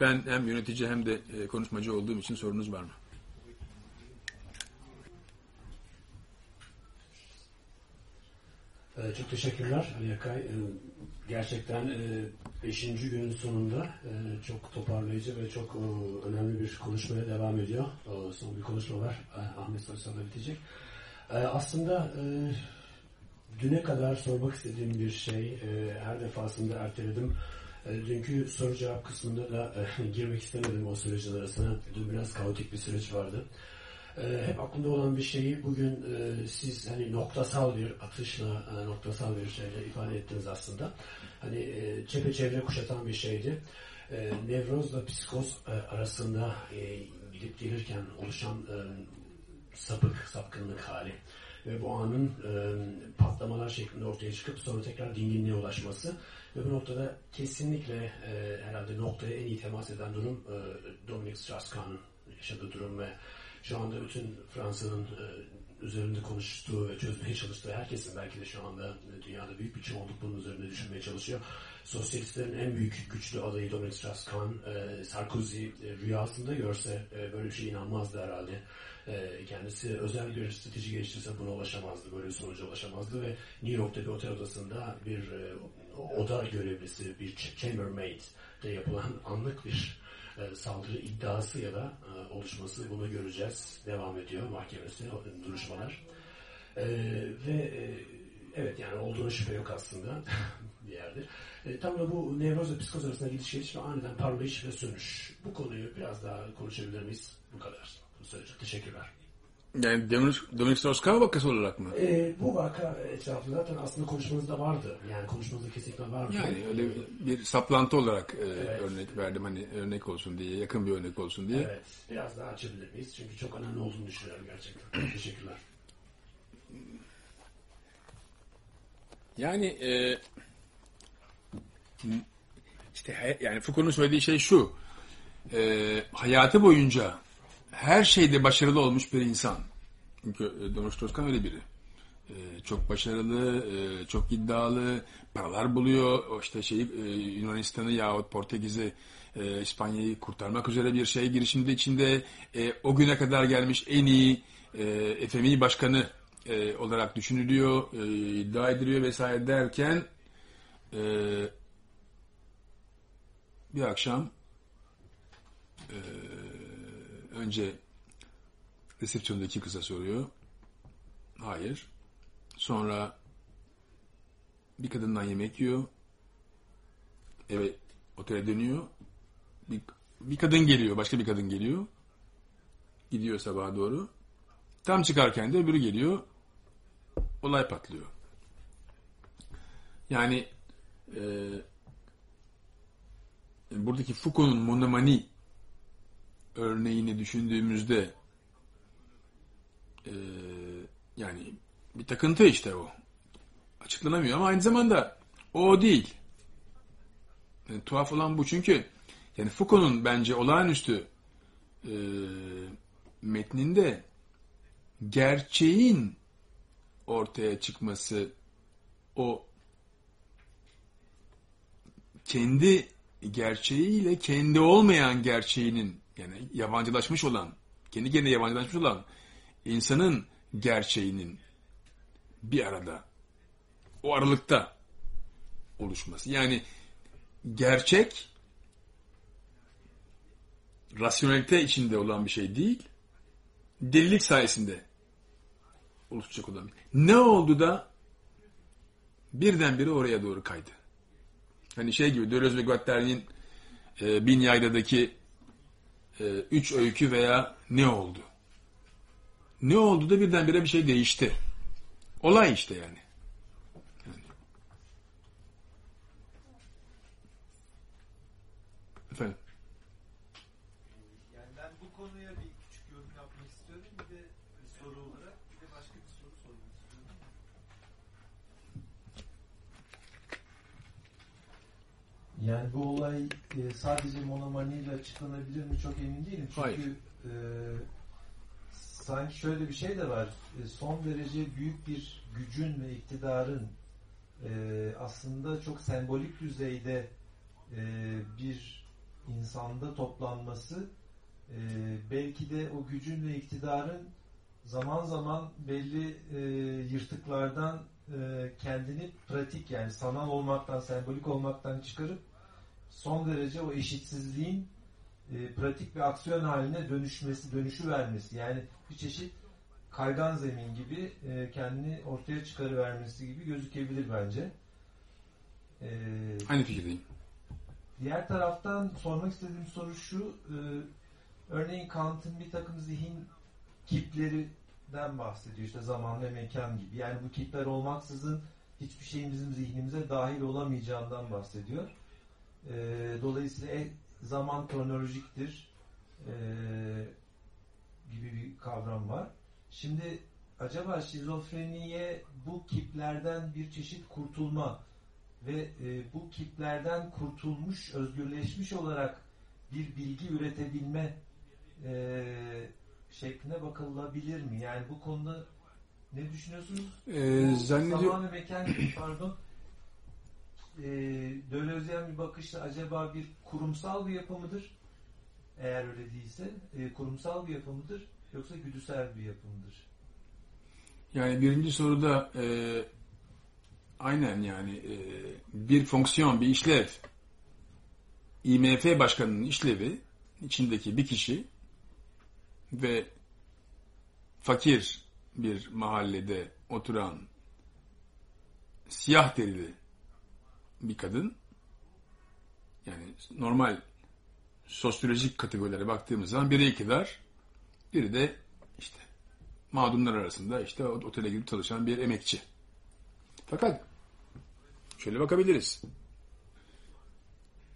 Ben hem yönetici hem de e, konuşmacı olduğum için sorunuz var mı? Ee, Çok teşekkürler Ali Akay. Ee, Gerçekten 5. günün sonunda e, çok toparlayıcı ve çok e, önemli bir konuşmaya devam ediyor. E, Son bir konuşma var. E, Ahmet Soysal'da bitecek. E, Aslında e, düne kadar sormak istediğim bir şey e, her defasında erteledim. E, Dünkü soru cevap kısmında da e, girmek istemedim o sürecin arasına. Dün biraz kaotik bir süreç vardı. E, hep aklımda olan bir şeyi bugün e, siz hani noktasal bir atışla, e, noktasal bir şeyle ifade ettiniz aslında. Hani çepeçevre kuşatan bir şeydi. Nevrozla psikoz arasında gidip gelirken oluşan sapık, sapkınlık hali ve bu anın e, patlamalar şeklinde ortaya çıkıp sonra tekrar dinginliğe ulaşması ve bu noktada kesinlikle e, herhalde noktaya en iyi temas eden durum e, Dominic Strauss-Kahn'ın yaşadığı durum ve şu anda bütün Fransa'nın e, üzerinde konuştuğu ve çözmeye çalıştığı herkesin belki de şu anda e, dünyada büyük bir çoğunluk bunun üzerinde düşünmeye çalışıyor. Sosyalistlerin en büyük güçlü adayı Dominic Strauss-Kahn, e, Sarkozy e, rüyasında görse e, böyle bir şey inanmazdı herhalde. E, kendisi özel bir strateji geliştirse buna ulaşamazdı, böyle bir sonuca ulaşamazdı ve New York'ta bir otel odasında bir e, oda görevlisi, bir ch- chambermaid de yapılan anlık bir e, saldırı iddiası ya da e, oluşması bunu göreceğiz. Devam ediyor mahkemesi, duruşmalar. Ve evet yani olduğuna şüphe yok aslında bir yerde. E, tam da bu nevroz ve psikoz arasında gidiş geliş ve aniden parlayış ve sönüş. Bu konuyu biraz daha konuşabilir miyiz? Bu kadar. Teşekkürler. Yani Dominic, Dominic Strauss-Kahn vakası olarak mı? E, bu vaka etrafında zaten aslında konuşmanızda vardı. Yani konuşmanızda kesinlikle vardı. Yani öyle bir saplantı olarak e, Evet. örnek verdim hani örnek olsun diye, yakın bir örnek olsun diye. Evet. Biraz daha açabilir miyiz? Çünkü çok önemli olduğunu düşünüyorum gerçekten. Teşekkürler. Yani e, işte yani Foucault'un söylediği şey şu. E, hayatı boyunca her şeyde başarılı olmuş bir insan. Çünkü e, Dominic Strauss-Kahn öyle biri. E, çok başarılı, e, çok iddialı, paralar buluyor. O işte şey e, Yunanistan'ı yahut Portekiz'i, İspanya'yı kurtarmak üzere bir şey girişimde içinde o güne kadar gelmiş en iyi e, FMI başkanı olarak düşünülüyor, e, iddia ediliyor vesaire derken bir akşam e, önce resepsiyondaki kıza soruyor. Hayır. Sonra bir kadından yemek yiyor. Eve otele dönüyor. Bir, bir kadın geliyor. Başka bir kadın geliyor. Gidiyor sabaha doğru. Tam çıkarken de öbürü geliyor. Olay patlıyor. Yani e, buradaki Foucault'un monomani örneğini düşündüğümüzde e, yani bir takıntı işte o. Açıklanamıyor ama aynı zamanda o değil. Yani tuhaf olan bu çünkü yani Foucault'un bence olağanüstü e, metninde gerçeğin ortaya çıkması o kendi gerçeğiyle kendi olmayan gerçeğinin yani yabancılaşmış olan kendi kendine yabancılaşmış olan insanın gerçeğinin bir arada o aralıkta oluşması. Yani gerçek rasyonelite içinde olan bir şey değil, delilik sayesinde oluşacak olan bir Ne oldu da birdenbire oraya doğru kaydı? Hani şey gibi Deleuze ve Guattari'nin e, Bin Yayla'daki e, üç öykü veya ne oldu? Ne oldu da birdenbire bir şey değişti? Olay işte yani. Yani. Efendim? Yani ben bu konuya bir küçük yorum yapmak istiyorum. Bir de soru olarak bir de başka bir soru sormak istiyorum. Yani bu olay e, sadece monomaniyle açıklanabilir mi çok emin değilim. Çünkü Hayır. e, sanki şöyle bir şey de var. E, son derece büyük bir gücün ve iktidarın e, aslında çok sembolik düzeyde e, bir insanda toplanması e, belki de o gücün ve iktidarın zaman zaman belli e, yırtıklardan e, kendini pratik yani sanal olmaktan, sembolik olmaktan çıkarıp son derece o eşitsizliğin e, pratik bir aksiyon haline dönüşmesi, dönüşü vermesi. Yani bir çeşit kaygan zemin gibi e, kendini ortaya çıkarıvermesi gibi gözükebilir bence. E, Aynı fikirdeyim. Diğer taraftan sormak istediğim soru şu. E, örneğin Kant'ın bir takım zihin kiplerinden bahsediyor. İşte zaman ve mekan gibi. Yani bu kipler olmaksızın hiçbir şeyin bizim zihnimize dahil olamayacağından bahsediyor. E, dolayısıyla zaman kronolojiktir e, gibi bir kavram var. Şimdi acaba şizofreniye bu kiplerden bir çeşit kurtulma ve e, bu kiplerden kurtulmuş, özgürleşmiş olarak bir bilgi üretebilme e, şekline bakılabilir mi? Yani bu konuda ne düşünüyorsunuz? Ee, zannediyorum Zaman ve mekan pardon e, Dölozyen bir bakışla acaba bir kurumsal bir yapı mıdır? Eğer öyle değilse e, kurumsal bir yapı mıdır? Yoksa güdüsel bir yapı mıdır? Yani birinci soruda e, aynen yani e, bir fonksiyon, bir işlev IMF başkanının işlevi içindeki bir kişi ve fakir bir mahallede oturan siyah derili kadın yani normal sosyolojik kategorilere baktığımız zaman biri iktidar, biri de işte mağdumlar arasında işte otele girip çalışan bir emekçi. Fakat şöyle bakabiliriz.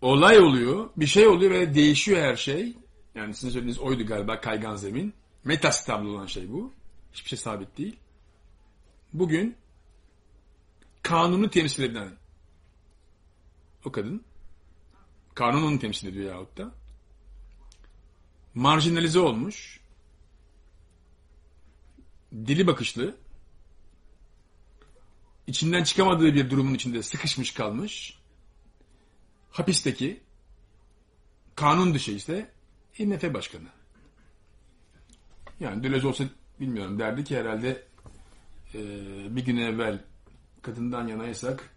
Olay oluyor, bir şey oluyor ve değişiyor her şey. Yani sizin söylediğiniz oydu galiba kaygan zemin. Metastabil olan şey bu. Hiçbir şey sabit değil. Bugün kanunu temsil eden o kadın kanun onu temsil ediyor yahut da marjinalize olmuş dili bakışlı içinden çıkamadığı bir durumun içinde sıkışmış kalmış hapisteki kanun dışı ise IMF başkanı. Yani Deleuze olsa bilmiyorum derdi ki herhalde e, bir gün evvel kadından yanaysak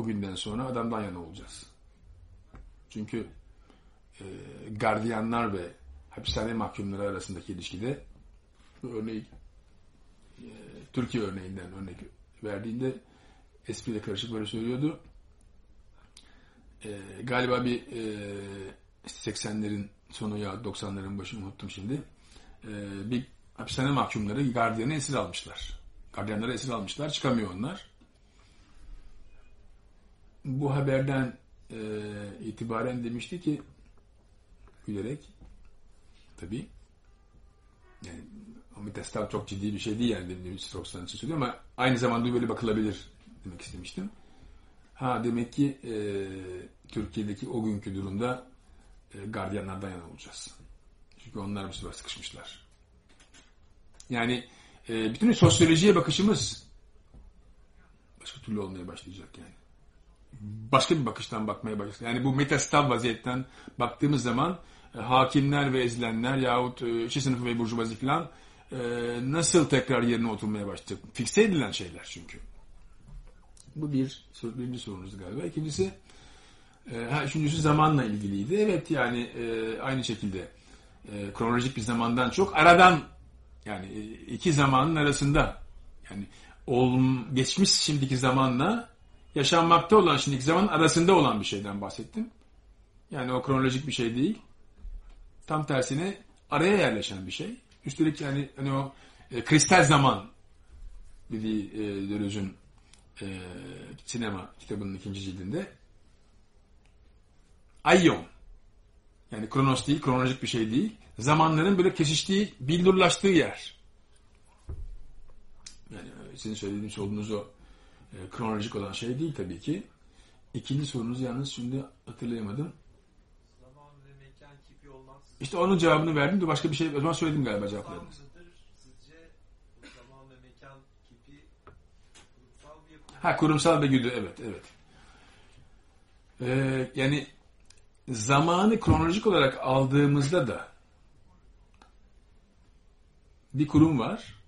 o sonra adamdan yana olacağız. Çünkü e, gardiyanlar ve hapishane mahkumları arasındaki ilişkide örneği e, Türkiye örneğinden örnek verdiğinde espriyle karışık böyle söylüyordu. E, galiba bir e, 80'lerin sonu ya 90'ların başı unuttum şimdi. E, bir hapishane mahkumları gardiyanı esir almışlar. Gardiyanları esir almışlar. Çıkamıyor onlar. Bu haberden e, itibaren demişti ki gülerek tabii yani Amitestal çok ciddi bir şey değil yani Strauss'tan için söylüyorum ama aynı zamanda böyle bakılabilir demek istemiştim. Ha demek ki e, Türkiye'deki o günkü durumda e, gardiyanlardan yana olacağız. Çünkü onlar bir sefer sıkışmışlar. Yani e, bütün sosyolojiye bakışımız başka türlü olmaya başlayacak yani. Başka bir bakıştan bakmaya başlayacak. Yani bu metastav vaziyetten baktığımız zaman e, hakimler ve ezilenler yahut e, işçi sınıfı ve burjuvazi falan e, nasıl tekrar yerine oturmaya başlayacak? Fikse edilen şeyler çünkü. Bu bir birinci sorunuz galiba. İkincisi e, ha, üçüncüsü zamanla ilgiliydi. Evet yani e, aynı şekilde kronolojik bir zamandan çok aradan yani iki zamanın arasında yani ol, geçmiş şimdiki zamanla yaşanmakta olan şimdiki zaman arasında olan bir şeyden bahsettim. Yani o kronolojik bir şey değil. Tam tersine araya yerleşen bir şey. Üstelik yani hani o e, kristal zaman dediği e, Deleuze'ün e, sinema kitabının ikinci cildinde Ayyon yani kronos değil, kronolojik bir şey değil. Zamanların böyle kesiştiği, billurlaştığı yer. Yani sizin söylediğiniz olduğunuz o e, kronolojik olan şey değil tabii ki. İkinci sorunuz yalnız şimdi hatırlayamadım. Zaman ve mekan kipi olmaksızın İşte onun cevabını verdim de başka bir şey o zaman söyledim galiba cevaplarını. mıdır? Sizce zaman ve mekan kipi kurumsal bir yapı Ha kurumsal bir güdü evet evet. Ee, yani zamanı kronolojik olarak aldığımızda da bir kurum var.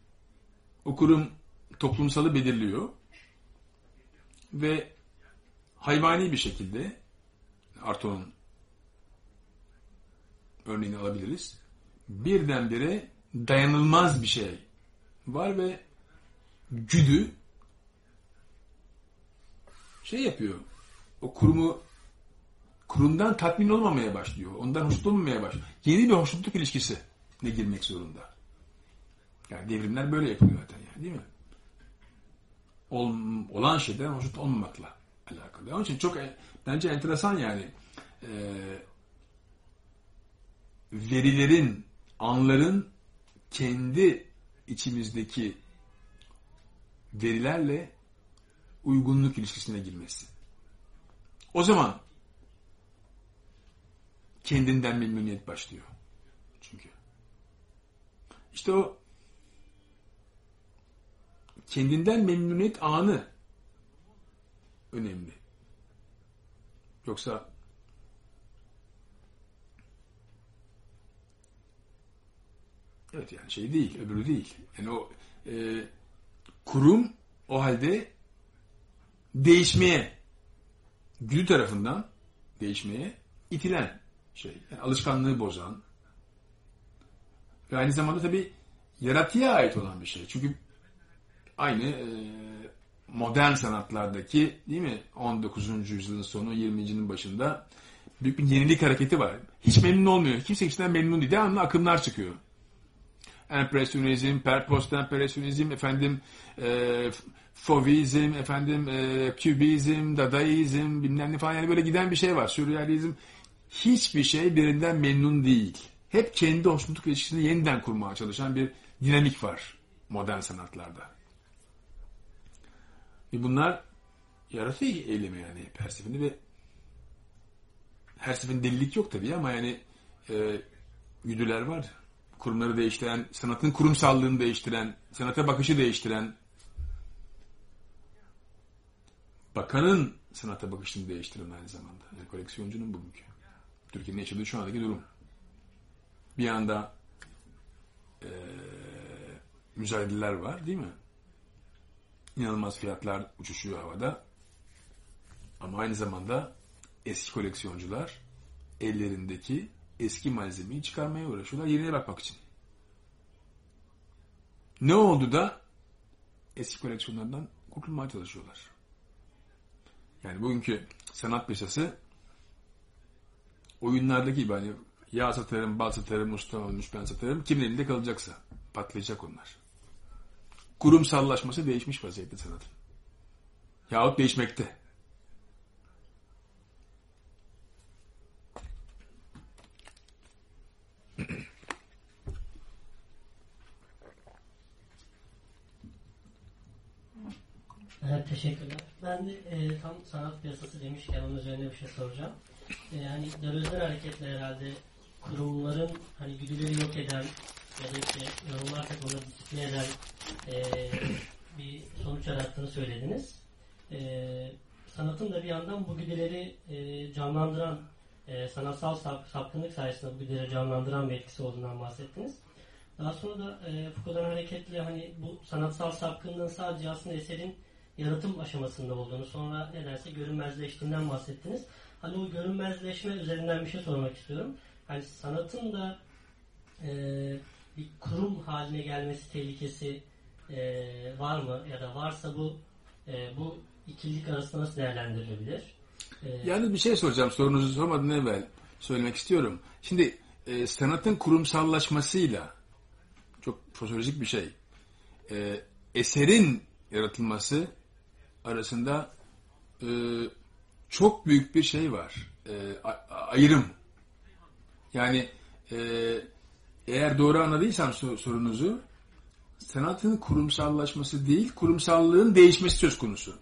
O kurum toplumsalı belirliyor ve hayvani bir şekilde Arto'nun örneğini alabiliriz. Birdenbire dayanılmaz bir şey var ve güdü şey yapıyor. O kurumu kurumdan tatmin olmamaya başlıyor. Ondan hoşnut olmamaya başlıyor. Yeni bir hoşnutluk ilişkisi ne girmek zorunda. Yani devrimler böyle yapılıyor zaten yani değil mi? Ol, olan şeyden hoşnut olmamakla alakalı. Onun için çok bence enteresan yani e, verilerin, anların kendi içimizdeki verilerle uygunluk ilişkisine girmesi. O zaman kendinden memnuniyet başlıyor. Çünkü. İşte o kendinden memnuniyet anı önemli. Yoksa evet yani şey değil, öbürü değil. Yani o e, kurum o halde değişmeye güdü tarafından değişmeye itilen şey. Yani alışkanlığı bozan ve aynı zamanda tabi yaratıya ait olan bir şey. Çünkü aynı e, modern sanatlardaki değil mi 19. yüzyılın sonu 20. başında büyük bir yenilik hareketi var. Hiç memnun olmuyor. Kimse kimseden memnun değil. Devamlı akımlar çıkıyor. Empresyonizm, post-empresyonizm, efendim e, Fovizm, efendim e, Kübizm, Dadaizm bilmem ne falan yani böyle giden bir şey var. Sürrealizm hiçbir şey birinden memnun değil. Hep kendi hoşnutluk ilişkisini yeniden kurmaya çalışan bir dinamik var modern sanatlarda. Ve bunlar yaratıyor eylemi yani her seferinde ve her seferinde delilik yok tabii ama yani e, güdüler var. Kurumları değiştiren, sanatın kurumsallığını değiştiren, sanata bakışı değiştiren, bakanın sanata bakışını değiştiren aynı zamanda. Yani koleksiyoncunun bugünkü. Türkiye'nin yaşadığı şu andaki durum. Bir anda e, müzayedeler var değil mi? İnanılmaz fiyatlar uçuşuyor havada. Ama aynı zamanda eski koleksiyoncular ellerindeki eski malzemeyi çıkarmaya uğraşıyorlar yerine bakmak için. Ne oldu da eski koleksiyonlardan kurtulmaya çalışıyorlar. Yani bugünkü sanat piyasası oyunlardaki gibi hani yağ satarım, bal satarım, usta olmuş ben satarım. Kimin elinde kalacaksa patlayacak onlar. Kurumsallaşması değişmiş vaziyette sanatın. Yahut değişmekte. Evet, teşekkürler. Ben de e, tam sanat piyasası demişken onun üzerine bir şey soracağım. E, yani Deleuze'den hareketle herhalde kurumların hani güdüleri yok eden ya da işte yorumlarsak onu disipline eden e, bir sonuç yarattığını söylediniz. E, sanatın da bir yandan bu güdüleri e, canlandıran e, sanatsal sap, sapkınlık sayesinde bu güdüleri canlandıran bir etkisi olduğundan bahsettiniz. Daha sonra da e, Foucault'dan hareketle hani bu sanatsal sapkınlığın sadece aslında eserin yaratım aşamasında olduğunu, sonra nedense görünmezleştiğinden bahsettiniz. Hani o görünmezleşme üzerinden bir şey sormak istiyorum. Hani sanatın da e, bir kurum haline gelmesi tehlikesi e, var mı? Ya da varsa bu e, bu ikilik arasında nasıl değerlendirilebilir? E, yani bir şey soracağım. Sorunuzu sormadan evvel söylemek istiyorum. Şimdi e, sanatın kurumsallaşmasıyla çok sosyolojik bir şey. E, eserin yaratılması arasında e, çok büyük bir şey var. E, ayrım. Yani e, eğer doğru anladıysam sorunuzu sanatın kurumsallaşması değil, kurumsallığın değişmesi söz konusu.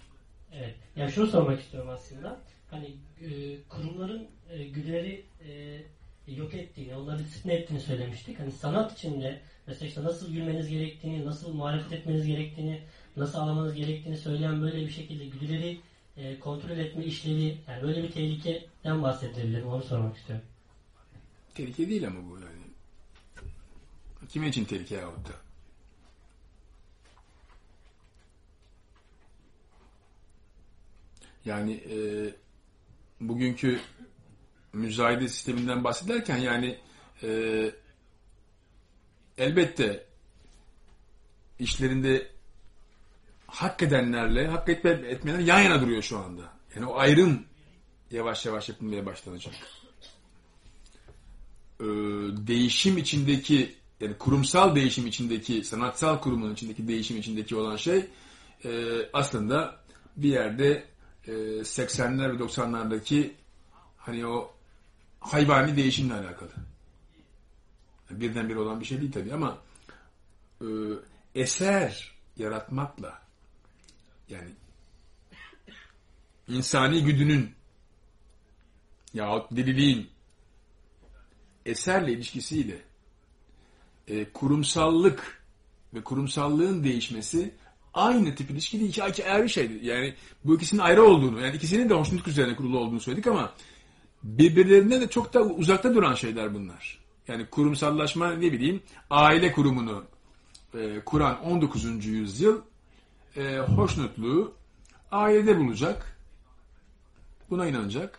Evet. Yani şunu sormak istiyorum aslında. Hani e, kurumların e, güdüleri e, yok ettiğini, onları disipline ettiğini söylemiştik. Hani sanat içinde mesela işte nasıl gülmeniz gerektiğini, nasıl muhalefet etmeniz gerektiğini, nasıl ağlamanız gerektiğini söyleyen böyle bir şekilde güdüleri e, kontrol etme işlevi, yani böyle bir tehlikeden bahsedebilir mi? Onu sormak istiyorum. Tehlike değil ama bu yani. Kime için tehlike yahut da? Yani e, bugünkü müzayede sisteminden bahsederken yani e, elbette işlerinde hak edenlerle hak etme, etmeyenler yan yana duruyor şu anda. Yani o ayrım yavaş yavaş yapılmaya başlanacak. Ee, değişim içindeki yani kurumsal değişim içindeki sanatsal kurumun içindeki değişim içindeki olan şey e, aslında bir yerde e, 80'ler ve 90'lardaki hani o hayvani değişimle alakalı. Birdenbire olan bir şey değil tabii ama e, eser yaratmakla yani insani güdünün yahut deliliğin eserle ilişkisiyle e, kurumsallık ve kurumsallığın değişmesi aynı tip ilişki değil. İki ayrı şeydir. Yani bu ikisinin ayrı olduğunu, yani ikisinin de hoşnutluk üzerine kurulu olduğunu söyledik ama birbirlerinden de çok da uzakta duran şeyler bunlar. Yani kurumsallaşma ne bileyim aile kurumunu e, kuran 19. yüzyıl e, hoşnutluğu ailede bulacak. Buna inanacak.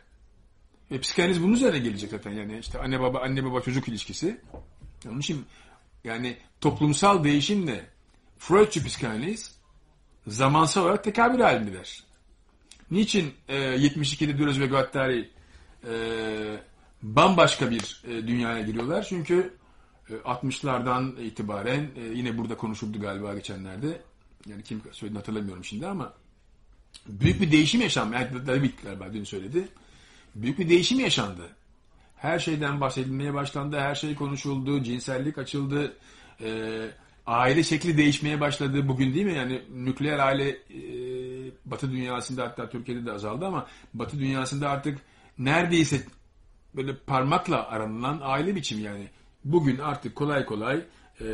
Ve psikanaliz bunun üzerine gelecek zaten yani işte anne baba anne baba çocuk ilişkisi. Onun için yani toplumsal değişimle Freudçu psikanaliz zamansal olarak tekabül halindeler. Niçin e, 72'de Deleuze ve Guattari e, bambaşka bir e, dünyaya giriyorlar? Çünkü e, 60'lardan itibaren e, yine burada konuşuldu galiba geçenlerde. Yani kim söyledi hatırlamıyorum şimdi ama büyük bir değişim yaşandı. Yani David galiba dün söyledi. Büyük bir değişim yaşandı. Her şeyden bahsedilmeye başlandı, her şey konuşuldu, cinsellik açıldı, e, aile şekli değişmeye başladı bugün değil mi? Yani nükleer aile e, Batı dünyasında hatta Türkiye'de de azaldı ama Batı dünyasında artık neredeyse böyle parmakla aranılan aile biçimi yani. Bugün artık kolay kolay e,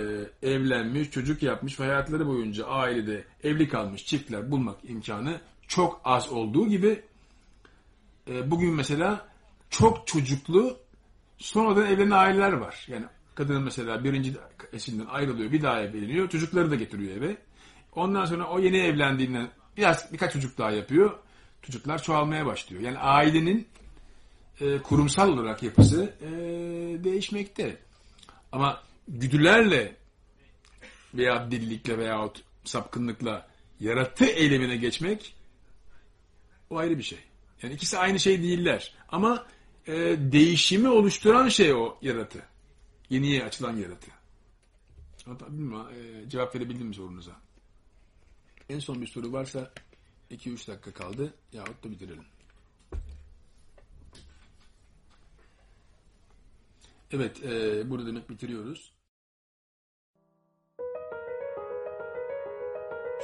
evlenmiş, çocuk yapmış ve hayatları boyunca ailede evli kalmış çiftler bulmak imkanı çok az olduğu gibi e, bugün mesela çok çocuklu sonradan evlenen aileler var. Yani kadının mesela birinci eşinden ayrılıyor, bir daha evleniyor, çocukları da getiriyor eve. Ondan sonra o yeni evlendiğinden biraz birkaç çocuk daha yapıyor. Çocuklar çoğalmaya başlıyor. Yani ailenin e, kurumsal olarak yapısı e, değişmekte. Ama güdülerle veya delilikle veyahut sapkınlıkla yaratı eylemine geçmek o ayrı bir şey. Yani ikisi aynı şey değiller. Ama e, değişimi oluşturan şey o yaratı. Yeniye açılan yaratı. Bilmiyorum, e, cevap verebildim mi sorunuza? En son bir soru varsa 2-3 dakika kaldı yahut da bitirelim. Evet, e, burada demek bitiriyoruz.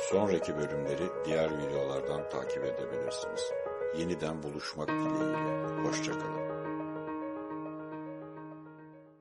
Sonraki bölümleri diğer videolardan takip edebilirsiniz. Yeniden buluşmak dileğiyle. Hoşçakalın.